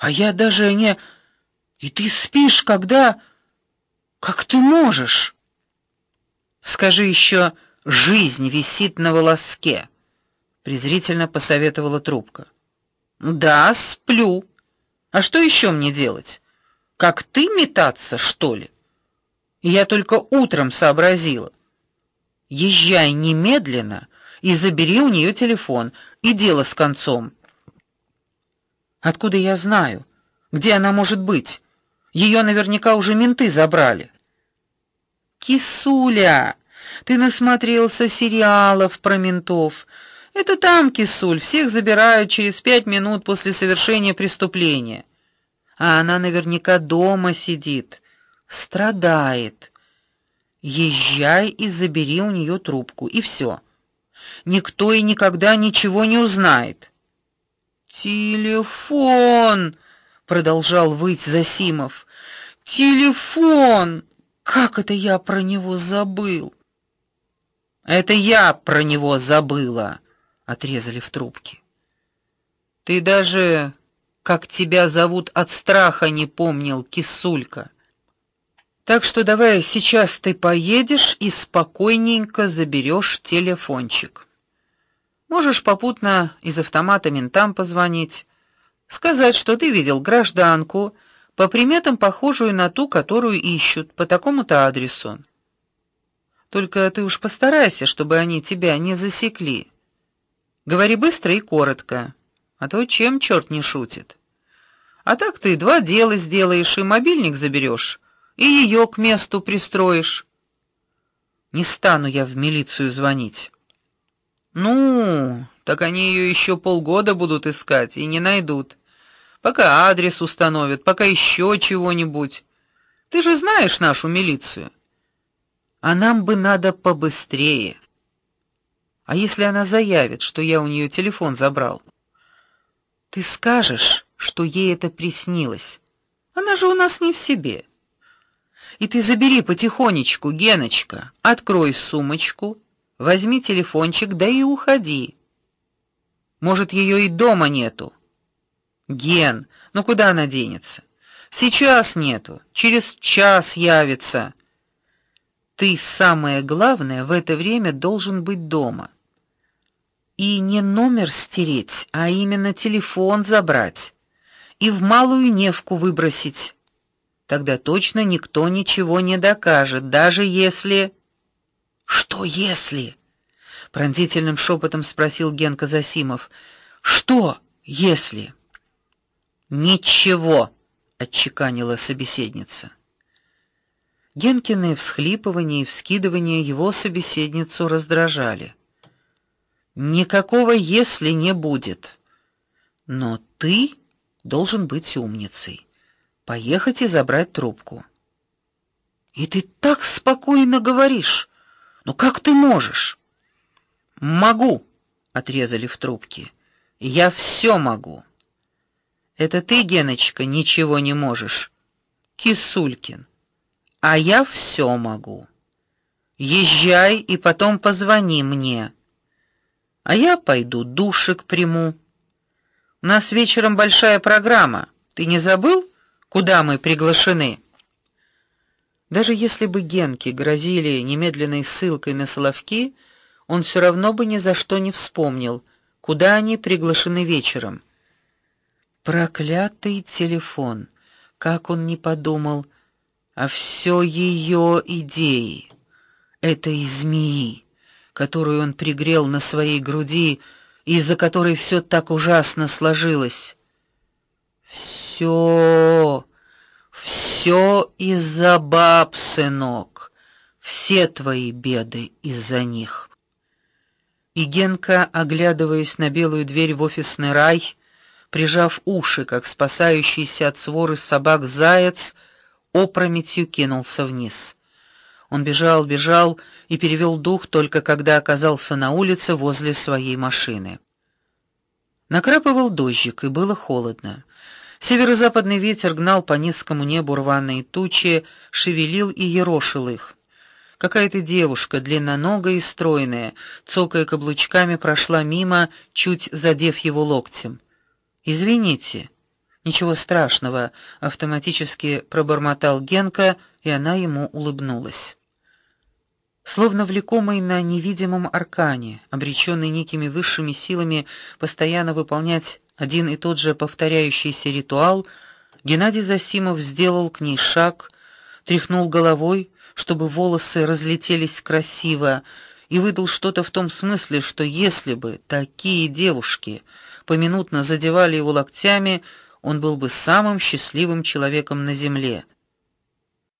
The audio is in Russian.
А я даже не И ты спишь, когда как ты можешь? Скажи еще, жизнь висит на волоске, презрительно посоветовала трубка. Да, сплю. А что еще мне делать? Как ты метаться, что ли? Я только утром сообразила. Езжай немедленно и забери у нее телефон, и дело с концом. Откуда я знаю, где она может быть? Ее наверняка уже менты забрали. Кисуля, ты насмотрелся сериалов про ментов. Это там, Кисуль, всех забирают через пять минут после совершения преступления. А она наверняка дома сидит, страдает. Езжай и забери у нее трубку, и все. Никто и никогда ничего не узнает. Телефон, продолжал выть Засимов. Телефон. Как это я про него забыл? Это я про него забыла, отрезали в трубке. Ты даже как тебя зовут от страха не помнил, кисулька. Так что давай сейчас ты поедешь и спокойненько заберешь телефончик. Можешь попутно из автомата ментам позвонить, сказать, что ты видел гражданку, по приметам похожую на ту, которую ищут по такому-то адресу. Только ты уж постарайся, чтобы они тебя не засекли. Говори быстро и коротко, а то чем черт не шутит. А так ты два дела сделаешь и мобильник заберешь, и ее к месту пристроишь. Не стану я в милицию звонить. Ну, так они ее еще полгода будут искать и не найдут. Пока адрес установят, пока еще чего-нибудь. Ты же знаешь нашу милицию. А нам бы надо побыстрее. А если она заявит, что я у нее телефон забрал? Ты скажешь, что ей это приснилось. Она же у нас не в себе. И ты забери потихонечку, Геночка, открой сумочку, возьми телефончик, да и уходи. Может, ее и дома нету. Ген, ну куда она денется? Сейчас нету, через час явится. Ты самое главное в это время должен быть дома. И не номер стереть, а именно телефон забрать и в малую Невку выбросить. Тогда точно никто ничего не докажет, даже если Что если? пронзительным шепотом спросил Генка Засимов. Что, если? Ничего, отчеканила собеседница. Генкины всхлипывания и вскидывания его собеседницу раздражали. Никакого если не будет. Но ты должен быть умницей. Поехать и забрать трубку. И ты так спокойно говоришь. Ну как ты можешь? Могу, отрезали в трубке. Я все могу. Это ты, Геночка, ничего не можешь. Кисулькин а я все могу. Езжай и потом позвони мне. А я пойду душик приму. У нас вечером большая программа. Ты не забыл, куда мы приглашены? Даже если бы Генке грозили немедленной ссылкой на Соловки, он все равно бы ни за что не вспомнил, куда они приглашены вечером. Проклятый телефон. Как он не подумал, а все ее идеи, этой змеи, которую он пригрел на своей груди, из-за которой все так ужасно сложилось. Все, все из-за баб, сынок. Все твои беды из-за них. И Генка, оглядываясь на белую дверь в офисный рай, прижав уши, как спасающийся от своры собак заяц, опрометью кинулся вниз. Он бежал, бежал и перевел дух только когда оказался на улице возле своей машины. Накрапывал дождик, и было холодно. Северо-западный ветер гнал по низкому небу рваные тучи, шевелил и ерошил их. Какая-то девушка, длинноногая и стройная, цокая каблучками, прошла мимо, чуть задев его локтем. "Извините", Ничего страшного, автоматически пробормотал Генка, и она ему улыбнулась. Словно влекомый на невидимом аркане, обречённый некими высшими силами постоянно выполнять один и тот же повторяющийся ритуал, Геннадий Засимов сделал к ней шаг, тряхнул головой, чтобы волосы разлетелись красиво, и выдал что-то в том смысле, что если бы такие девушки поминутно задевали его локтями, он был бы самым счастливым человеком на земле.